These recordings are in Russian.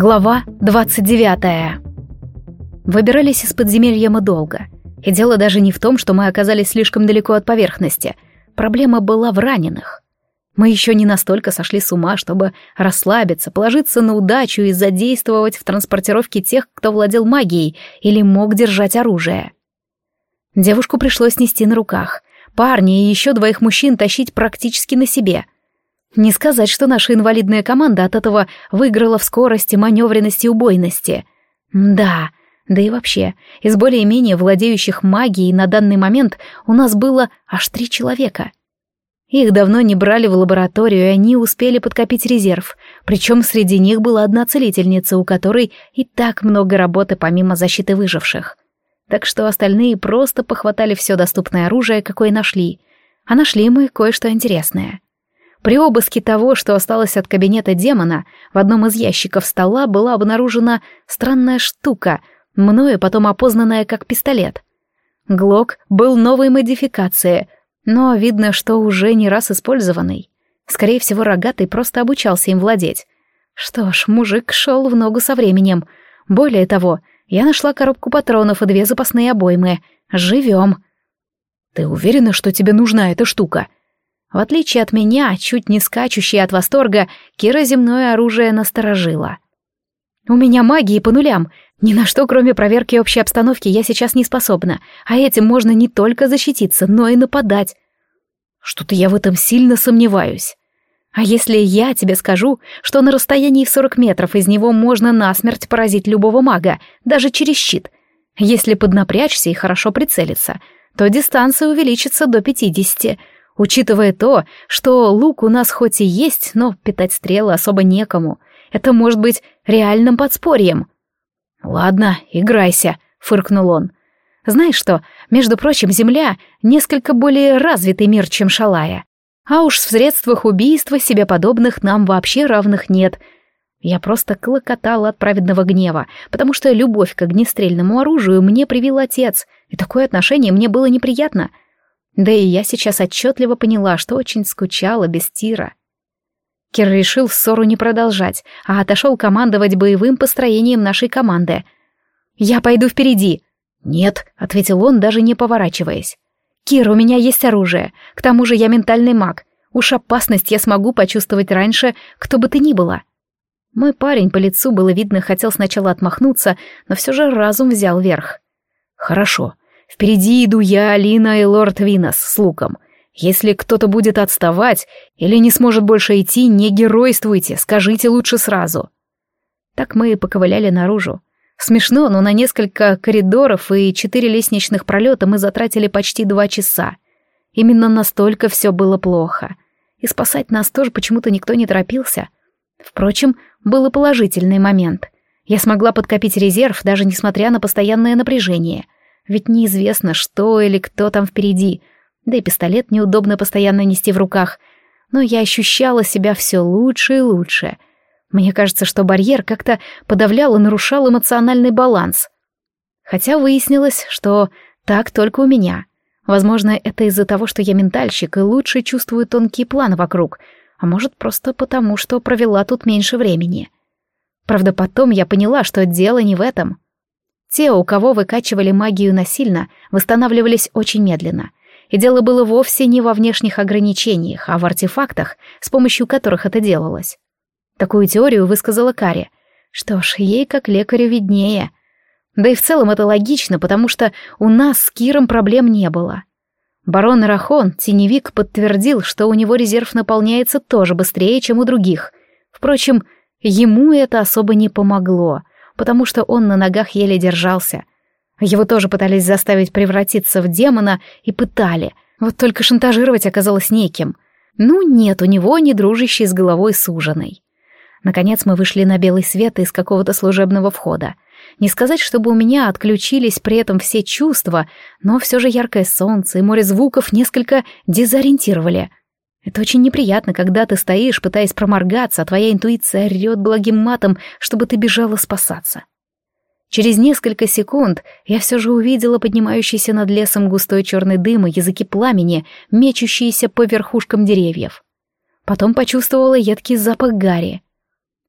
Глава 29. Выбирались из подземелья мы долго. И дело даже не в том, что мы оказались слишком далеко от поверхности. Проблема была в раненых. Мы еще не настолько сошли с ума, чтобы расслабиться, положиться на удачу и задействовать в транспортировке тех, кто владел магией или мог держать оружие. Девушку пришлось нести на руках. Парни и еще двоих мужчин тащить практически на себе — не сказать, что наша инвалидная команда от этого выиграла в скорости, маневренности и убойности. Да, да и вообще, из более-менее владеющих магией на данный момент у нас было аж три человека. Их давно не брали в лабораторию, и они успели подкопить резерв, причем среди них была одна целительница, у которой и так много работы помимо защиты выживших. Так что остальные просто похватали все доступное оружие, какое нашли. А нашли мы кое-что интересное — при обыске того, что осталось от кабинета демона, в одном из ящиков стола была обнаружена странная штука, мною потом опознанная как пистолет. Глок был новой модификации, но видно, что уже не раз использованный. Скорее всего, рогатый просто обучался им владеть. Что ж, мужик шел в ногу со временем. Более того, я нашла коробку патронов и две запасные обоймы. Живем. «Ты уверена, что тебе нужна эта штука?» В отличие от меня, чуть не скачущая от восторга, Кира земное оружие насторожила. «У меня магии по нулям. Ни на что, кроме проверки общей обстановки, я сейчас не способна. А этим можно не только защититься, но и нападать. Что-то я в этом сильно сомневаюсь. А если я тебе скажу, что на расстоянии в 40 метров из него можно насмерть поразить любого мага, даже через щит, если поднапрячься и хорошо прицелиться, то дистанция увеличится до 50 Учитывая то, что лук у нас хоть и есть, но питать стрелы особо некому. Это может быть реальным подспорьем. «Ладно, играйся», — фыркнул он. «Знаешь что, между прочим, Земля — несколько более развитый мир, чем Шалая. А уж в средствах убийства себе подобных нам вообще равных нет. Я просто клокотала от праведного гнева, потому что любовь к огнестрельному оружию мне привил отец, и такое отношение мне было неприятно — да и я сейчас отчетливо поняла, что очень скучала без Тира. Кир решил ссору не продолжать, а отошел командовать боевым построением нашей команды. «Я пойду впереди». «Нет», — ответил он, даже не поворачиваясь. «Кир, у меня есть оружие. К тому же я ментальный маг. Уж опасность я смогу почувствовать раньше, кто бы ты ни была». Мой парень по лицу было видно, хотел сначала отмахнуться, но все же разум взял верх. «Хорошо, Впереди иду я, Алина и лорд Винос с луком. Если кто-то будет отставать или не сможет больше идти, не геройствуйте, скажите лучше сразу. Так мы и поковыляли наружу. Смешно, но на несколько коридоров и четыре лестничных пролета мы затратили почти два часа. Именно настолько все было плохо. И спасать нас тоже почему-то никто не торопился. Впрочем, был и положительный момент. Я смогла подкопить резерв, даже несмотря на постоянное напряжение — ведь неизвестно, что или кто там впереди. Да и пистолет неудобно постоянно нести в руках. Но я ощущала себя все лучше и лучше. Мне кажется, что барьер как-то подавлял и нарушал эмоциональный баланс. Хотя выяснилось, что так только у меня. Возможно, это из-за того, что я ментальщик и лучше чувствую тонкий план вокруг, а может, просто потому, что провела тут меньше времени. Правда, потом я поняла, что дело не в этом — те, у кого выкачивали магию насильно, восстанавливались очень медленно. И дело было вовсе не во внешних ограничениях, а в артефактах, с помощью которых это делалось. Такую теорию высказала Кари. Что ж, ей как лекарю виднее. Да и в целом это логично, потому что у нас с Киром проблем не было. Барон Рахон, теневик, подтвердил, что у него резерв наполняется тоже быстрее, чем у других. Впрочем, ему это особо не помогло — потому что он на ногах еле держался. Его тоже пытались заставить превратиться в демона и пытали. Вот только шантажировать оказалось неким. Ну, нет у него не дружащий с головой суженой. Наконец мы вышли на белый свет из какого-то служебного входа. Не сказать, чтобы у меня отключились при этом все чувства, но все же яркое солнце и море звуков несколько дезориентировали. Это очень неприятно, когда ты стоишь, пытаясь проморгаться, а твоя интуиция орёт благим матом, чтобы ты бежала спасаться. Через несколько секунд я все же увидела поднимающийся над лесом густой черный дым и языки пламени, мечущиеся по верхушкам деревьев. Потом почувствовала едкий запах гари.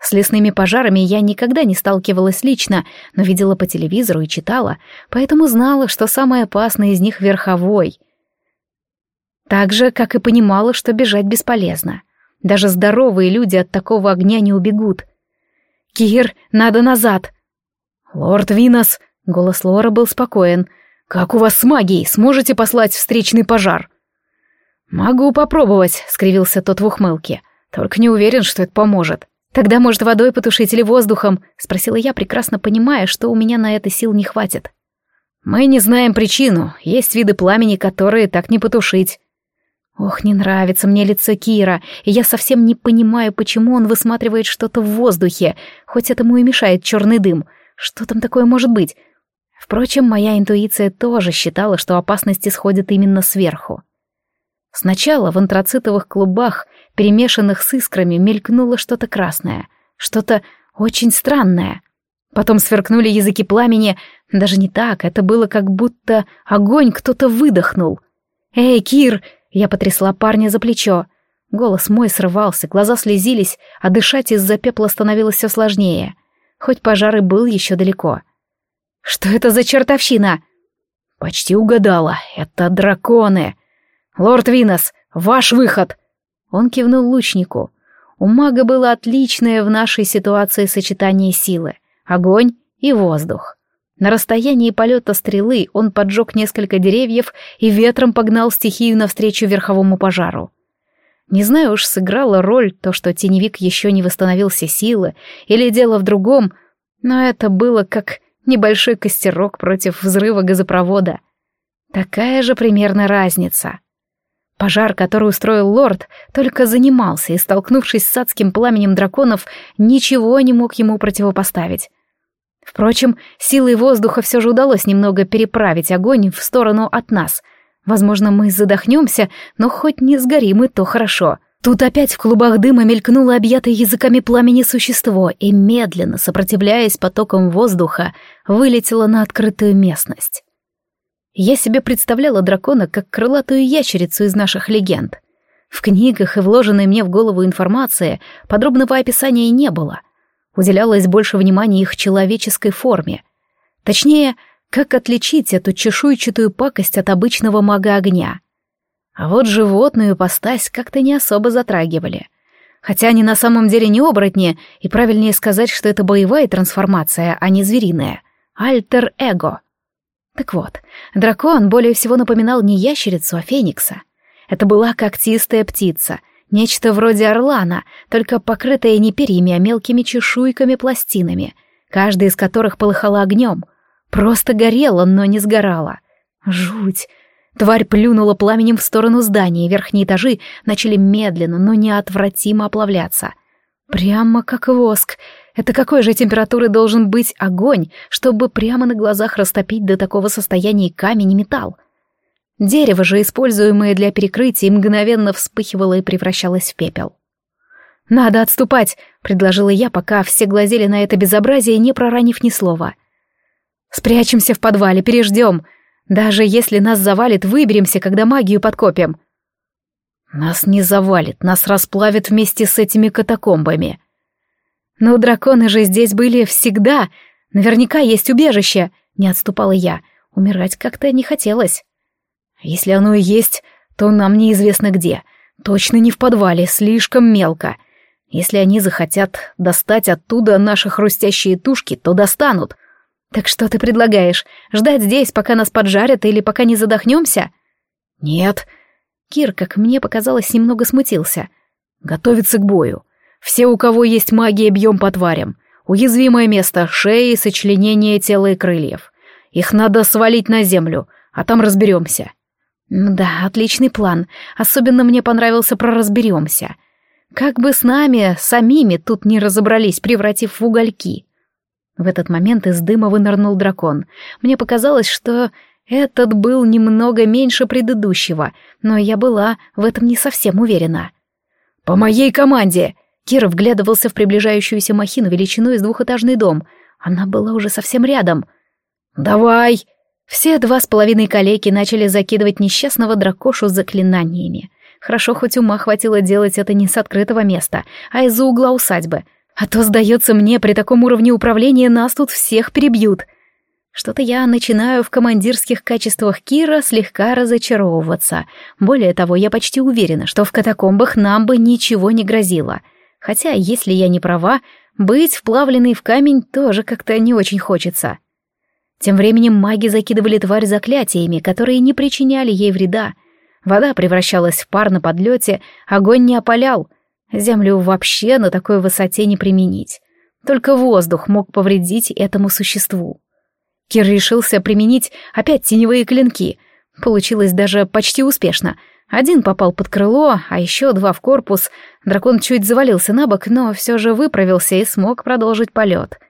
С лесными пожарами я никогда не сталкивалась лично, но видела по телевизору и читала, поэтому знала, что самый опасный из них — верховой. Так же, как и понимала, что бежать бесполезно. Даже здоровые люди от такого огня не убегут. «Кир, надо назад!» «Лорд Винос!» — голос Лора был спокоен. «Как у вас с магией? Сможете послать встречный пожар?» «Могу попробовать», — скривился тот в ухмылке. «Только не уверен, что это поможет». «Тогда, может, водой потушить или воздухом?» — спросила я, прекрасно понимая, что у меня на это сил не хватит. «Мы не знаем причину. Есть виды пламени, которые так не потушить». Ох, не нравится мне лицо Кира, и я совсем не понимаю, почему он высматривает что-то в воздухе, хоть этому и мешает черный дым. Что там такое может быть? Впрочем, моя интуиция тоже считала, что опасность исходит именно сверху. Сначала в антрацитовых клубах перемешанных с искрами, мелькнуло что-то красное, что-то очень странное. Потом сверкнули языки пламени, даже не так, это было как будто огонь кто-то выдохнул. «Эй, Кир!» — я потрясла парня за плечо. Голос мой срывался, глаза слезились, а дышать из-за пепла становилось все сложнее. Хоть пожар и был еще далеко. «Что это за чертовщина?» «Почти угадала. Это драконы. Лорд Винос, ваш выход!» Он кивнул лучнику. У мага было отличное в нашей ситуации сочетание силы — огонь и воздух. На расстоянии полета стрелы он поджег несколько деревьев и ветром погнал стихию навстречу верховому пожару. Не знаю уж, сыграла роль то, что теневик еще не восстановил все силы, или дело в другом, но это было как небольшой костерок против взрыва газопровода. Такая же примерно разница. Пожар, который устроил лорд, только занимался и, столкнувшись с адским пламенем драконов, ничего не мог ему противопоставить. Впрочем, силой воздуха все же удалось немного переправить огонь в сторону от нас. Возможно, мы задохнемся, но хоть не сгорим, и то хорошо. Тут опять в клубах дыма мелькнуло объятое языками пламени существо и, медленно, сопротивляясь потокам воздуха, вылетело на открытую местность. Я себе представляла дракона как крылатую ящерицу из наших легенд. В книгах и вложенной мне в голову информации подробного описания не было. Уделялось больше внимания их человеческой форме. Точнее, как отличить эту чешуйчатую пакость от обычного мага огня. А вот животную постась как-то не особо затрагивали. Хотя они на самом деле не оборотни, и правильнее сказать, что это боевая трансформация, а не звериная. Альтер-эго — так вот, дракон более всего напоминал не ящерицу, а феникса. Это была когтистая птица, нечто вроде орлана, только покрытая не перьями, а мелкими чешуйками-пластинами, каждая из которых полыхала огнем. Просто горела, но не сгорала. Жуть! Тварь плюнула пламенем в сторону здания, и верхние этажи начали медленно, но неотвратимо оплавляться. Прямо как воск — это какой же температуры должен быть огонь, чтобы прямо на глазах растопить до такого состояния камень и металл? Дерево же, используемое для перекрытия, мгновенно вспыхивало и превращалось в пепел. «Надо отступать», — предложила я, пока все глазели на это безобразие, не проранив ни слова. «Спрячемся в подвале, переждем. Даже если нас завалит, выберемся, когда магию подкопим». «Нас не завалит, нас расплавит вместе с этими катакомбами», «Но драконы же здесь были всегда. Наверняка есть убежище», — не отступала я. Умирать как-то не хотелось. «Если оно и есть, то нам неизвестно где. Точно не в подвале, слишком мелко. Если они захотят достать оттуда наши хрустящие тушки, то достанут. Так что ты предлагаешь? Ждать здесь, пока нас поджарят или пока не задохнемся?» «Нет». Кир, как мне показалось, немного смутился. «Готовиться к бою. Все, у кого есть магия, бьем по тварям. Уязвимое место — шеи, сочленение тела и крыльев. Их надо свалить на землю, а там разберемся. Да, отличный план. Особенно мне понравился про «разберемся». Как бы с нами, самими, тут не разобрались, превратив в угольки. В этот момент из дыма вынырнул дракон. Мне показалось, что этот был немного меньше предыдущего, но я была в этом не совсем уверена. «По моей команде!» Кира вглядывался в приближающуюся махину величиной с двухэтажный дом. Она была уже совсем рядом. «Давай!» Все два с половиной калеки начали закидывать несчастного дракошу заклинаниями. Хорошо, хоть ума хватило делать это не с открытого места, а из-за угла усадьбы. А то, сдается мне, при таком уровне управления нас тут всех перебьют. Что-то я начинаю в командирских качествах Кира слегка разочаровываться. Более того, я почти уверена, что в катакомбах нам бы ничего не грозило. Хотя, если я не права, быть вплавленной в камень тоже как-то не очень хочется. Тем временем маги закидывали тварь заклятиями, которые не причиняли ей вреда. Вода превращалась в пар на подлете, огонь не опалял. Землю вообще на такой высоте не применить. Только воздух мог повредить этому существу. Кир решился применить опять теневые клинки. Получилось даже почти успешно. Один попал под крыло, а еще два в корпус. Дракон чуть завалился на бок, но все же выправился и смог продолжить полет.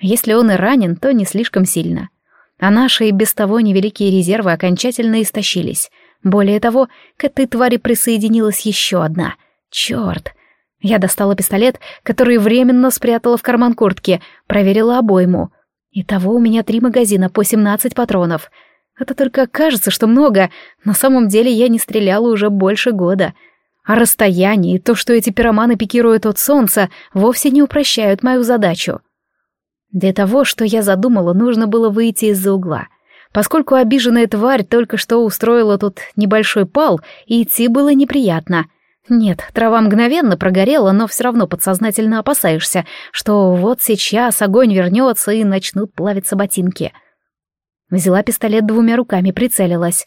Если он и ранен, то не слишком сильно. А наши и без того невеликие резервы окончательно истощились. Более того, к этой твари присоединилась еще одна. Черт! Я достала пистолет, который временно спрятала в карман куртки, проверила обойму — Итого у меня три магазина по 17 патронов. Это только кажется, что много, на самом деле я не стреляла уже больше года. А расстояние и то, что эти пироманы пикируют от солнца, вовсе не упрощают мою задачу. Для того, что я задумала, нужно было выйти из-за угла. Поскольку обиженная тварь только что устроила тут небольшой пал, идти было неприятно. Нет, трава мгновенно прогорела, но все равно подсознательно опасаешься, что вот сейчас огонь вернется и начнут плавиться ботинки. Взяла пистолет двумя руками, прицелилась.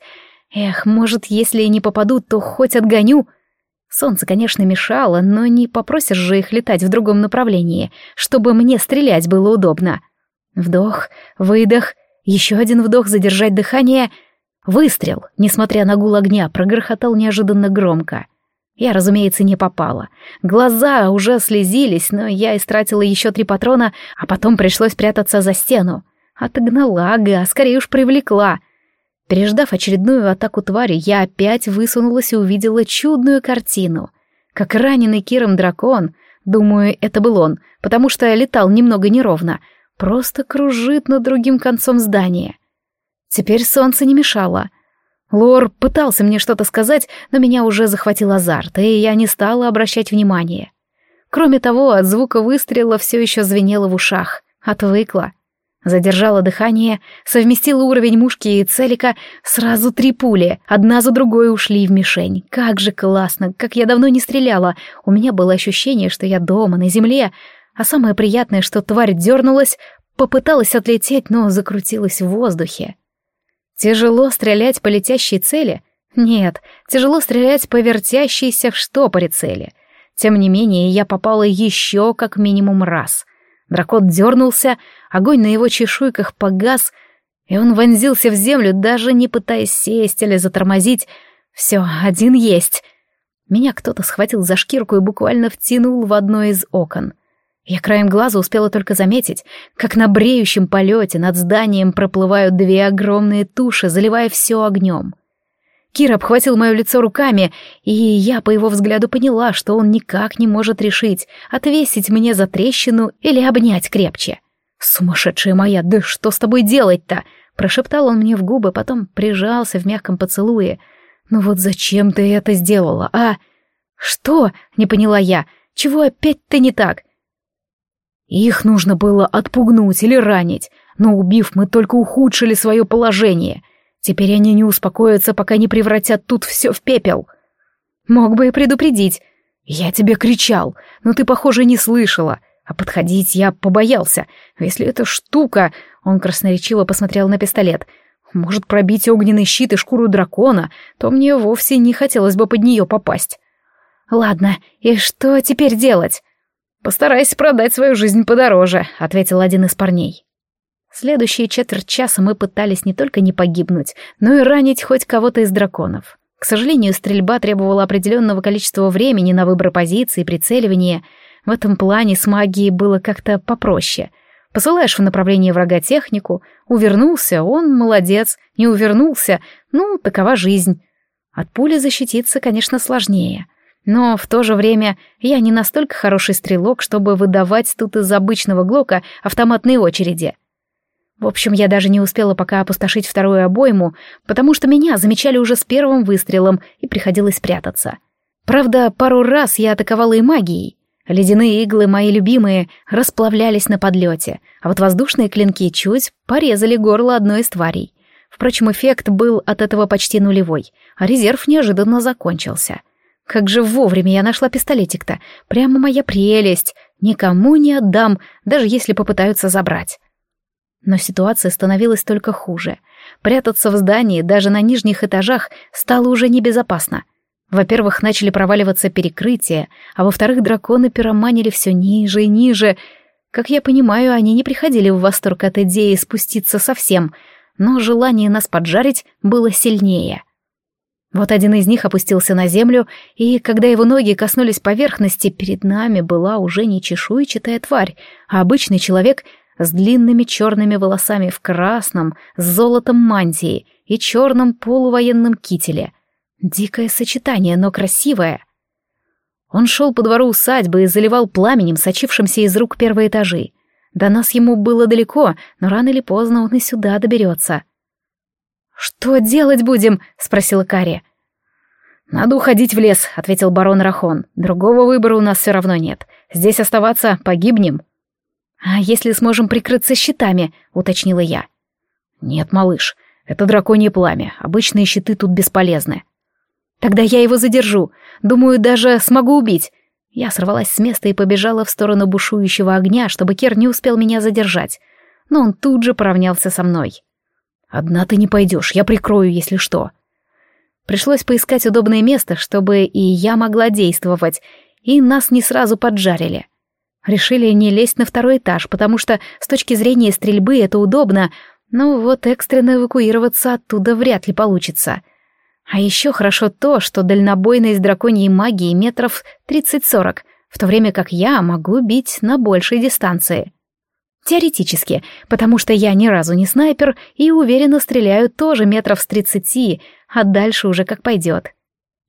Эх, может, если и не попадут, то хоть отгоню. Солнце, конечно, мешало, но не попросишь же их летать в другом направлении, чтобы мне стрелять было удобно. Вдох, выдох, еще один вдох, задержать дыхание. Выстрел, несмотря на гул огня, прогрохотал неожиданно громко — я, разумеется, не попала. Глаза уже слезились, но я истратила еще три патрона, а потом пришлось прятаться за стену. Отогнала, ага, скорее уж привлекла. Переждав очередную атаку твари, я опять высунулась и увидела чудную картину. Как раненый Киром дракон, думаю, это был он, потому что летал немного неровно, просто кружит над другим концом здания. Теперь солнце не мешало — Лор пытался мне что-то сказать, но меня уже захватил азарт, и я не стала обращать внимания. Кроме того, от звука выстрела все еще звенело в ушах. Отвыкла. Задержала дыхание, совместила уровень мушки и целика, сразу три пули, одна за другой ушли в мишень. Как же классно, как я давно не стреляла. У меня было ощущение, что я дома, на земле, а самое приятное, что тварь дернулась, попыталась отлететь, но закрутилась в воздухе. Тяжело стрелять по летящей цели? Нет, тяжело стрелять по вертящейся в штопоре цели. Тем не менее, я попала еще как минимум раз. Дракон дернулся, огонь на его чешуйках погас, и он вонзился в землю, даже не пытаясь сесть или затормозить. Все, один есть. Меня кто-то схватил за шкирку и буквально втянул в одно из окон — я краем глаза успела только заметить, как на бреющем полете над зданием проплывают две огромные туши, заливая все огнем. Кир обхватил мое лицо руками, и я по его взгляду поняла, что он никак не может решить, отвесить мне за трещину или обнять крепче. «Сумасшедшая моя, да что с тобой делать-то?» Прошептал он мне в губы, потом прижался в мягком поцелуе. «Ну вот зачем ты это сделала, а?» «Что?» — не поняла я. «Чего опять-то не так? Их нужно было отпугнуть или ранить, но убив, мы только ухудшили свое положение. Теперь они не успокоятся, пока не превратят тут все в пепел. Мог бы и предупредить. Я тебе кричал, но ты, похоже, не слышала. А подходить я побоялся. Если эта штука... Он красноречиво посмотрел на пистолет. Может пробить огненный щит и шкуру дракона, то мне вовсе не хотелось бы под нее попасть. Ладно, и что теперь делать? «Постарайся продать свою жизнь подороже», — ответил один из парней. Следующие четверть часа мы пытались не только не погибнуть, но и ранить хоть кого-то из драконов. К сожалению, стрельба требовала определенного количества времени на выбор позиции и прицеливание. В этом плане с магией было как-то попроще. Посылаешь в направлении врага технику, увернулся, он молодец, не увернулся, ну, такова жизнь. От пули защититься, конечно, сложнее — но в то же время я не настолько хороший стрелок, чтобы выдавать тут из обычного глока автоматные очереди. В общем, я даже не успела пока опустошить вторую обойму, потому что меня замечали уже с первым выстрелом и приходилось прятаться. Правда, пару раз я атаковала и магией. Ледяные иглы, мои любимые, расплавлялись на подлете, а вот воздушные клинки чуть порезали горло одной из тварей. Впрочем, эффект был от этого почти нулевой, а резерв неожиданно закончился. Как же вовремя я нашла пистолетик-то. Прямо моя прелесть. Никому не отдам, даже если попытаются забрать. Но ситуация становилась только хуже. Прятаться в здании даже на нижних этажах стало уже небезопасно. Во-первых, начали проваливаться перекрытия, а во-вторых, драконы пироманили все ниже и ниже. Как я понимаю, они не приходили в восторг от идеи спуститься совсем, но желание нас поджарить было сильнее. Вот один из них опустился на землю, и когда его ноги коснулись поверхности, перед нами была уже не чешуйчатая тварь, а обычный человек с длинными черными волосами в красном, с золотом мантии и черном полувоенном кителе. Дикое сочетание, но красивое. Он шел по двору усадьбы и заливал пламенем, сочившимся из рук первые этажи. До нас ему было далеко, но рано или поздно он и сюда доберется. «Что делать будем?» — спросила Кари. «Надо уходить в лес», — ответил барон Рахон. «Другого выбора у нас все равно нет. Здесь оставаться погибнем». «А если сможем прикрыться щитами?» — уточнила я. «Нет, малыш, это драконье пламя. Обычные щиты тут бесполезны». «Тогда я его задержу. Думаю, даже смогу убить». Я сорвалась с места и побежала в сторону бушующего огня, чтобы Кер не успел меня задержать. Но он тут же поравнялся со мной. «Одна ты не пойдешь, я прикрою, если что». Пришлось поискать удобное место, чтобы и я могла действовать, и нас не сразу поджарили. Решили не лезть на второй этаж, потому что с точки зрения стрельбы это удобно, но вот экстренно эвакуироваться оттуда вряд ли получится. А еще хорошо то, что дальнобойность драконьей магии метров 30-40, в то время как я могу бить на большей дистанции. Теоретически, потому что я ни разу не снайпер и уверенно стреляю тоже метров с 30, а дальше уже как пойдет.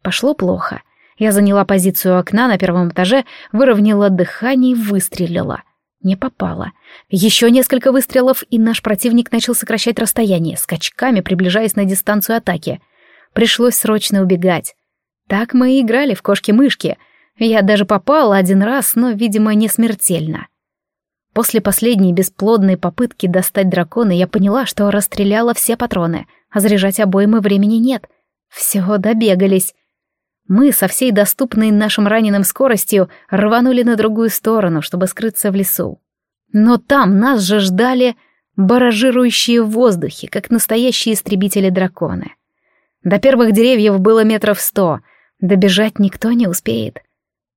Пошло плохо. Я заняла позицию окна на первом этаже, выровняла дыхание и выстрелила. Не попала. Еще несколько выстрелов, и наш противник начал сокращать расстояние, скачками приближаясь на дистанцию атаки. Пришлось срочно убегать. Так мы и играли в кошки-мышки. Я даже попала один раз, но, видимо, не смертельно. После последней бесплодной попытки достать дракона я поняла, что расстреляла все патроны, а заряжать обоймы времени нет. Все, добегались. Мы со всей доступной нашим раненым скоростью рванули на другую сторону, чтобы скрыться в лесу. Но там нас же ждали баражирующие в воздухе, как настоящие истребители-драконы. До первых деревьев было метров сто, добежать никто не успеет.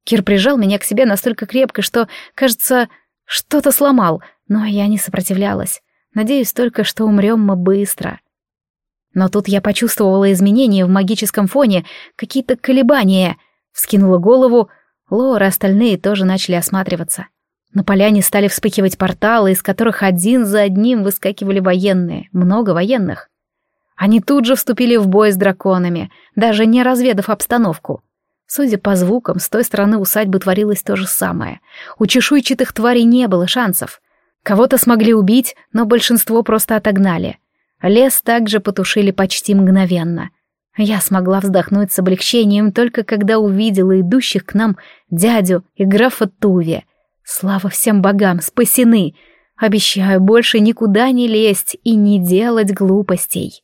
Кир прижал меня к себе настолько крепко, что, кажется, что-то сломал, но я не сопротивлялась. Надеюсь только, что умрем мы быстро. — но тут я почувствовала изменения в магическом фоне, какие-то колебания. Вскинула голову, Лора остальные тоже начали осматриваться. На поляне стали вспыхивать порталы, из которых один за одним выскакивали военные, много военных. Они тут же вступили в бой с драконами, даже не разведав обстановку. Судя по звукам, с той стороны усадьбы творилось то же самое. У чешуйчатых тварей не было шансов. Кого-то смогли убить, но большинство просто отогнали. Лес также потушили почти мгновенно. Я смогла вздохнуть с облегчением только когда увидела идущих к нам дядю и графа Туви. Слава всем богам, спасены! Обещаю больше никуда не лезть и не делать глупостей.